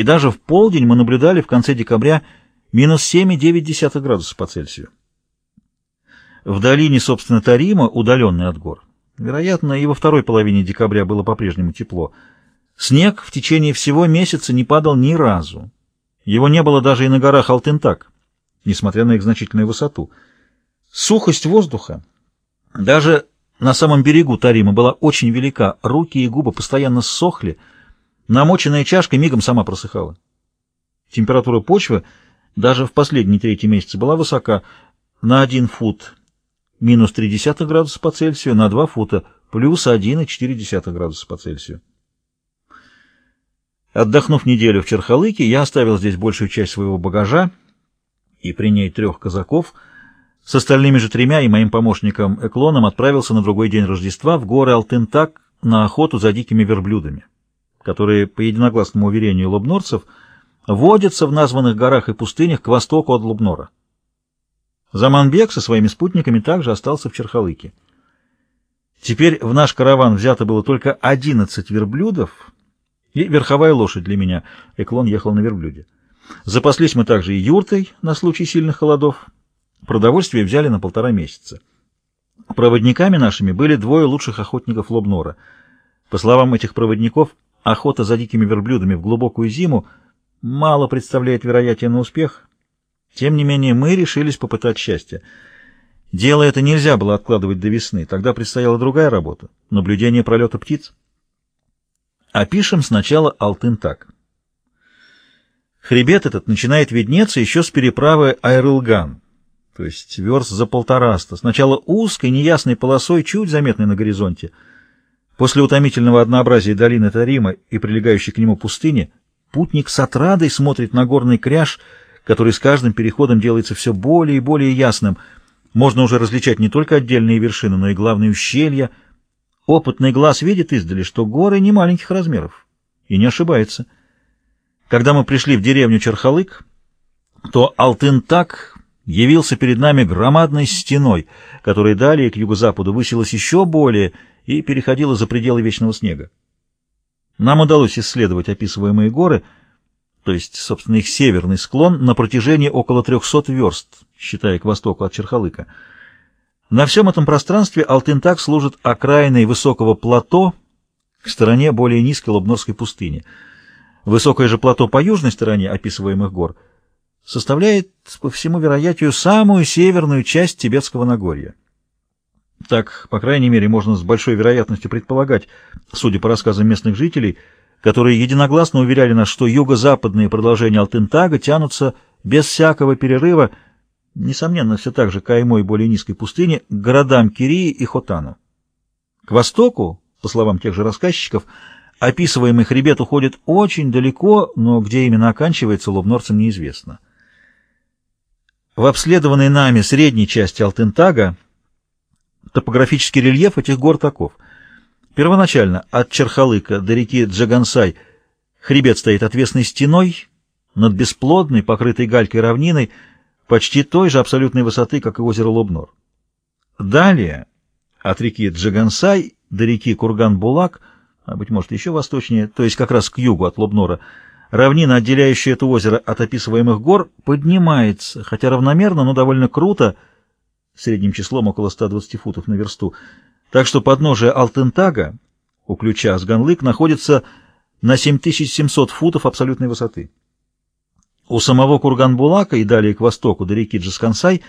и даже в полдень мы наблюдали в конце декабря минус 7,9 градуса по Цельсию. В долине, собственно, Тарима, удаленной от гор, вероятно, и во второй половине декабря было по-прежнему тепло. Снег в течение всего месяца не падал ни разу. Его не было даже и на горах Алтентак, несмотря на их значительную высоту. Сухость воздуха даже на самом берегу Тарима была очень велика, руки и губы постоянно ссохли, намоченная чашка мигом сама просыхала. Температура почвы даже в последние третьи месяцы была высока, на один фут минус 0,3 градуса по Цельсию, на 2 фута плюс 1,4 градуса по Цельсию. Отдохнув неделю в Черхалыке, я оставил здесь большую часть своего багажа и при ней трех казаков — с остальными же тремя и моим помощником Эклоном отправился на другой день Рождества в горы Алтентак на охоту за дикими верблюдами, которые, по единогласному уверению лобнорцев, водятся в названных горах и пустынях к востоку от Лубнора. Заманбек со своими спутниками также остался в Черхалыке. Теперь в наш караван взято было только 11 верблюдов и верховая лошадь для меня. Эклон ехал на верблюде. Запаслись мы также и юртой на случай сильных холодов, Продовольствие взяли на полтора месяца. Проводниками нашими были двое лучших охотников Лобнора. По словам этих проводников, охота за дикими верблюдами в глубокую зиму мало представляет вероятие на успех. Тем не менее, мы решились попытать счастье. Дело это нельзя было откладывать до весны, тогда предстояла другая работа — наблюдение пролета птиц. Опишем сначала Алтын так. Хребет этот начинает виднеться еще с переправы Айрылган, то есть верст за полтораста, сначала узкой, неясной полосой, чуть заметной на горизонте. После утомительного однообразия долины Тарима и прилегающей к нему пустыни, путник с отрадой смотрит на горный кряж, который с каждым переходом делается все более и более ясным. Можно уже различать не только отдельные вершины, но и главные ущелья. Опытный глаз видит издали, что горы не маленьких размеров, и не ошибается. Когда мы пришли в деревню Черхалык, то Алтын-Так явился перед нами громадной стеной, которая далее к юго-западу высилась еще более и переходила за пределы вечного снега. Нам удалось исследовать описываемые горы, то есть, собственно, их северный склон, на протяжении около 300 верст, считая к востоку от Черхалыка. На всем этом пространстве Алтынтак служит окраиной высокого плато к стороне более низкой Лобнорской пустыни. Высокое же плато по южной стороне описываемых гор — составляет, по всему вероятию, самую северную часть Тибетского Нагорья. Так, по крайней мере, можно с большой вероятностью предполагать, судя по рассказам местных жителей, которые единогласно уверяли нас, что юго-западные продолжения Алтентага тянутся без всякого перерыва, несомненно, все так же каймой более низкой пустыни, к городам Кирии и Хотану. К востоку, по словам тех же рассказчиков, описываемый хребет уходит очень далеко, но где именно оканчивается, лобнорцам неизвестно. В обследованной нами средней части Алтентага топографический рельеф этих гор таков. Первоначально от Черхалыка до реки Джагансай хребет стоит отвесной стеной над бесплодной, покрытой галькой равниной, почти той же абсолютной высоты, как и озеро Лобнор. Далее от реки Джагансай до реки Курган-Булак, а быть может еще восточнее, то есть как раз к югу от Лобнора, Равнина, отделяющая это озеро от описываемых гор, поднимается, хотя равномерно, но довольно круто, средним числом около 120 футов на версту. Так что подножие Алтентага у ключа Сганлык находится на 7700 футов абсолютной высоты. У самого Курган-Булака и далее к востоку до реки Джаскансай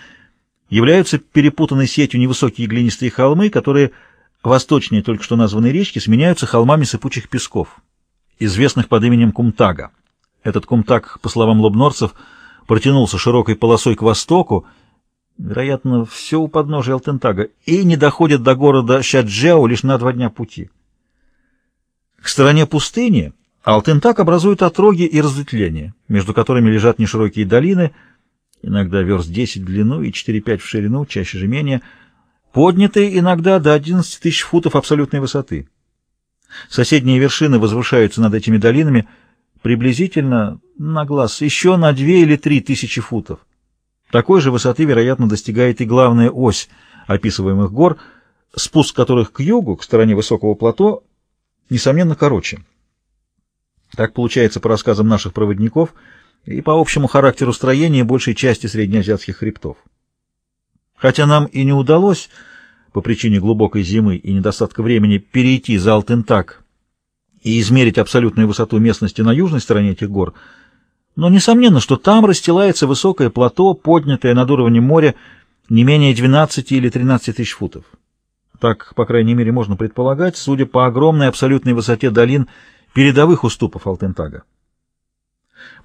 являются перепутанной сетью невысокие глинистые холмы, которые восточнее только что названной речки сменяются холмами сыпучих песков известных под именем Кумтага. Этот Кумтаг, по словам лобнорцев, протянулся широкой полосой к востоку, вероятно, все у подножия Алтентага, и не доходит до города Щаджео лишь на два дня пути. К стороне пустыни Алтентак образует отроги и разветвления, между которыми лежат неширокие долины, иногда верст 10 в длину и 4-5 в ширину, чаще же менее, поднятые иногда до 11 тысяч футов абсолютной высоты. Соседние вершины возвышаются над этими долинами приблизительно на глаз еще на две или три тысячи футов. Такой же высоты, вероятно, достигает и главная ось описываемых гор, спуск которых к югу, к стороне высокого плато, несомненно, короче. Так получается по рассказам наших проводников и по общему характеру строения большей части среднеазиатских хребтов. Хотя нам и не удалось по причине глубокой зимы и недостатка времени перейти за Алтентак и измерить абсолютную высоту местности на южной стороне этих гор, но несомненно, что там расстилается высокое плато, поднятое над уровнем моря не менее 12 или 13 тысяч футов. Так, по крайней мере, можно предполагать, судя по огромной абсолютной высоте долин передовых уступов Алтентага.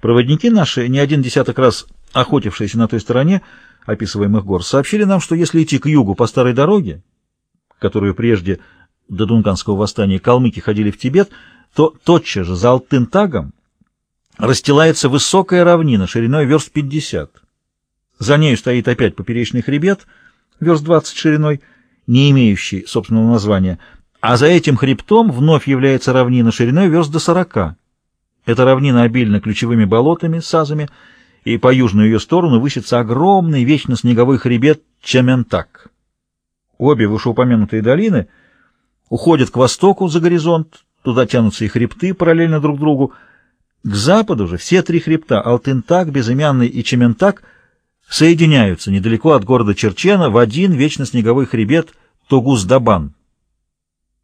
Проводники наши, не один десяток раз охотившиеся на той стороне описываемых гор, сообщили нам, что если идти к югу по старой дороге, которую прежде до Дунганского восстания калмыки ходили в Тибет, то тотчас же за Алтентагом расстилается высокая равнина шириной верст 50. За нею стоит опять поперечный хребет, верст 20 шириной, не имеющий собственного названия, а за этим хребтом вновь является равнина шириной верст до 40. Эта равнина обильна ключевыми болотами, сазами, и по южную ее сторону высится огромный вечно снеговой хребет Чаментак. Обе вышеупомянутые долины уходят к востоку за горизонт, туда тянутся и хребты параллельно друг другу. К западу же все три хребта — Алтынтак, Безымянный и Чементак — соединяются недалеко от города Черчена в один вечно снеговой хребет Тогуз-Дабан,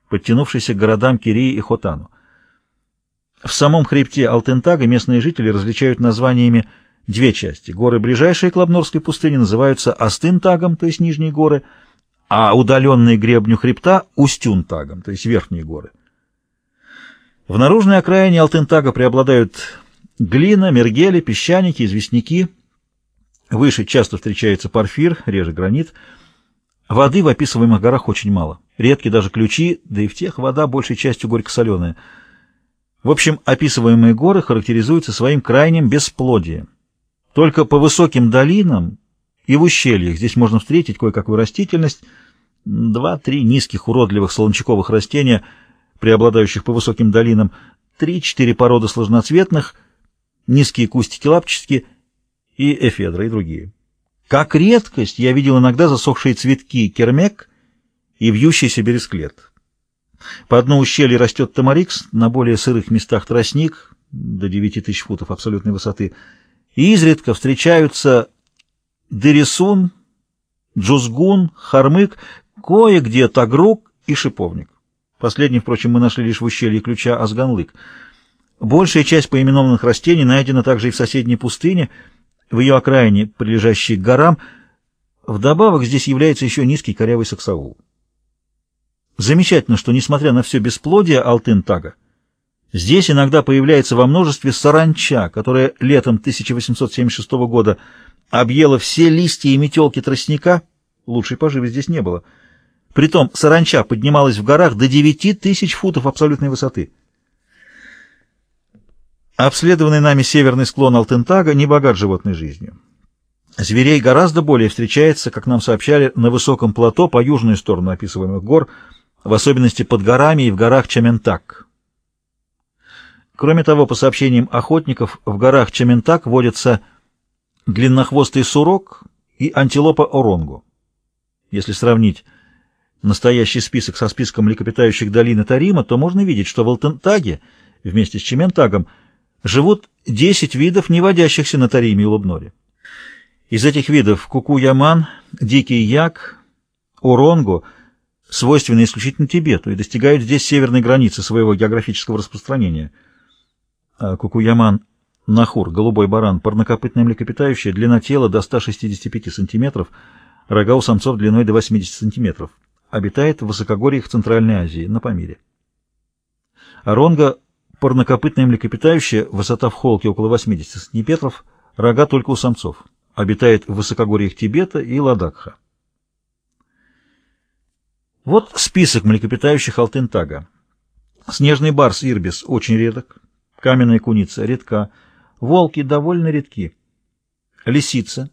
подтянувшийся к городам Кирии и Хотану. В самом хребте Алтентага местные жители различают названиями две части. Горы, ближайшие к Лабнорской пустыне, называются Астынтагом, то есть нижние горы, а удаленные гребню хребта — Устюнтагом, то есть верхние горы. В наружной окраине Алтентага преобладают глина, мергели, песчаники, известняки — Выше часто встречается порфир, реже гранит. Воды в описываемых горах очень мало. Редки даже ключи, да и в тех вода большей частью горько-соленая. В общем, описываемые горы характеризуются своим крайним бесплодием. Только по высоким долинам и в ущельях здесь можно встретить кое-какую растительность, два-три низких уродливых солончаковых растения, преобладающих по высоким долинам, три-четыре породы сложноцветных, низкие кустики лапчатки и эфедра, и другие. Как редкость я видел иногда засохшие цветки кермек и вьющийся бересклет. По дну ущелья растет тамарикс, на более сырых местах тростник, до 9 тысяч футов абсолютной высоты, и изредка встречаются дересун, джузгун, хармык, кое-где тагрук и шиповник. Последний, впрочем, мы нашли лишь в ущелье ключа Азганлык. Большая часть поименованных растений найдена также и в соседней пустыне — в ее окраине, прилежащей к горам. Вдобавок здесь является еще низкий корявый саксаул. Замечательно, что, несмотря на все бесплодие Алтын-Тага, здесь иногда появляется во множестве саранча, которая летом 1876 года объела все листья и метелки тростника, лучшей поживы здесь не было. Притом саранча поднималась в горах до 9 тысяч футов абсолютной высоты. Обследованный нами северный склон Алтентага не богат животной жизнью. Зверей гораздо более встречается, как нам сообщали, на высоком плато по южную сторону описываемых гор, в особенности под горами и в горах Чаментак. Кроме того, по сообщениям охотников, в горах Чаментак водятся длиннохвостый сурок и антилопа Оронгу. Если сравнить настоящий список со списком млекопитающих долины Тарима, то можно видеть, что в Алтентаге вместе с Чементагом – живут 10 видов, не водящихся на Тариме и Лубноре. Из этих видов куку-яман, дикий як, уронгу свойственны исключительно Тибету и достигают здесь северной границы своего географического распространения. А куку-яман нахур, голубой баран, парнокопытное млекопитающее, длина тела до 165 см, рога у самцов длиной до 80 см. Обитает в высокогорьях Центральной Азии, на Памире. Оронга Парнокопытное млекопитающее, высота в холке около 80 сантиметров, рога только у самцов. Обитает в высокогорьях Тибета и Ладакха. Вот список млекопитающих Алтентага. Снежный барс ирбис очень редок, каменная куница редка, волки довольно редки, лисица,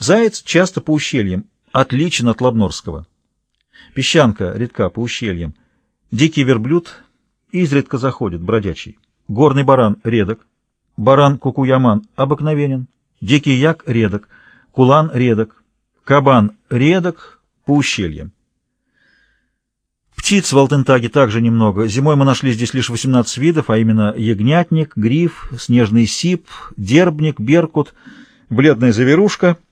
заяц часто по ущельям, отличен от лабнорского, песчанка редка по ущельям, дикий верблюд изредка заходит бродячий. Горный баран редок, баран кукуяман обыкновенен, дикий як редок, кулан редок, кабан редок по ущельям. Птиц в Алтентаге также немного. Зимой мы нашли здесь лишь 18 видов, а именно ягнятник, гриф, снежный сип, дербник, беркут, бледная заверушка —